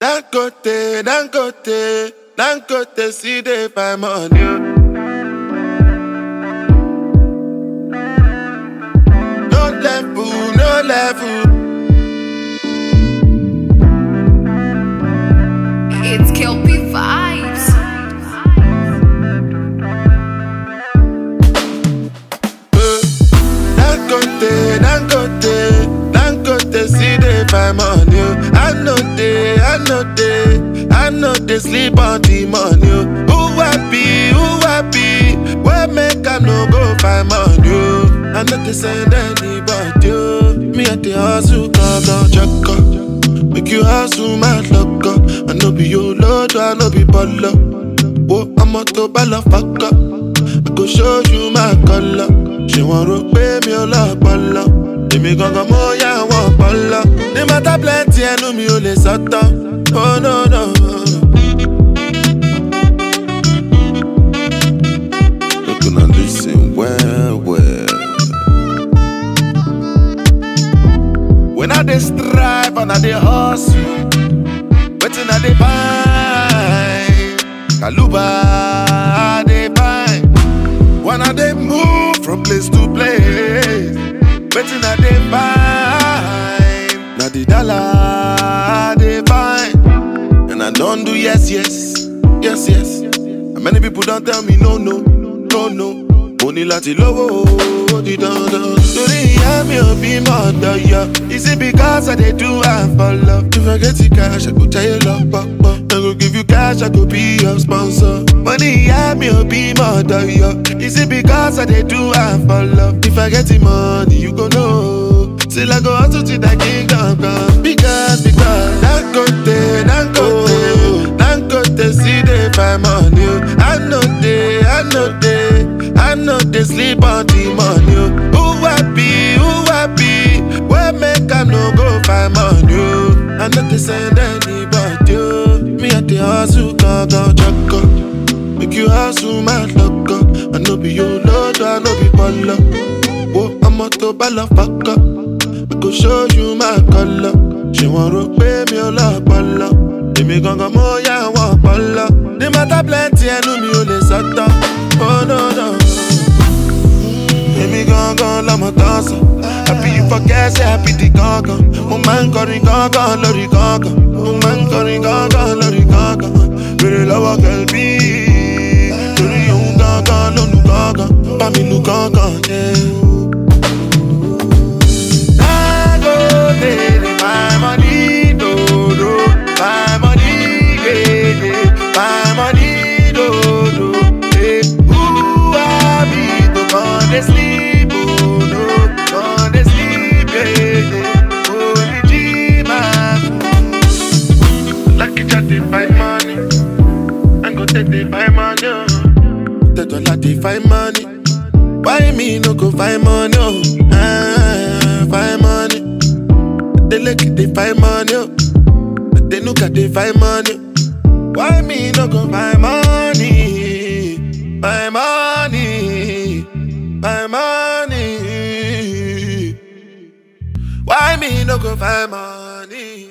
Dangote, Dangote, Dangote, see they find money. No level, no level. It's Kel-P Vibes. Dangote, Dangote, Dangote, see they find money. Sleep on the money. Oh. Who happy, who happy? Where make I no go find money? Oh? I know they send anybody. oh. Me at the hustle, go go check up. Make you hustle, my luck up. I know be your lord, I know be baller. Oh, I'm a to balla fuck up. I go show you my color. She want to pay me a lot, balla. Èmi gangan mo yà wọ́n bọ́lá. Ní mata plenty ẹnu mi ò lè sọ́tọ̀. Oh no no. Strive and I dey hustle, wetin I dey find? Kaluba I find. When I dey move from place to place, wetin I dey find? Na the dollar I dey find. And I don't do yes, yes, yes, yes. And many people don't tell me no, no, no, no. Mo ní láti lówó ó di dandan. Torí ìyá mi ò bí mọ̀ Is it because I dey do am for love? If I get the cash, I go jayé lọ pọ̀pọ̀. I go give you cash, I go be your sponsor. Mo ní ìyá mi ò bí mọ̀ Is it because I dey do am for love? If I get the money, you go know. Till I go hustle till that kingdom come. Because, because, Dangote, Dangote, Dangote, see they find money. I no go find money? oh. I know they send anybody. oh. Me at the hustle, go go up. Make you hustle, my up. I know be your lord, I know be baller. Whoa, I'm a to up. I go show you my color. Ṣé wọ́n rò pé mi ò lọ́pọlọ? Èmi gangan mo yá wọn ọpọlọ. Ní mata plenty ẹnu mi ò lè sọ́tọ̀. Oh no no. Èmi gangan lọmọ tán sọ. Àbí ìfọkẹ́ ṣe àbí di gangan. Mo máa ń kọrin gangan lórí gangan. Mo máa ń kọrin lórí gangan. Bèrè lọ́wọ́ kẹ̀lbí. Torí òun gangan ló nu gangan. Bá mi nu gangan, my money my money my money I be sleep Dangote dey find money. oh. Tedola dey find money. Why me no go find money? Oh, ah, find money. They look they find money. Oh, they look at they find money. Why me no go find money? Find money, find money. Why me no go find money?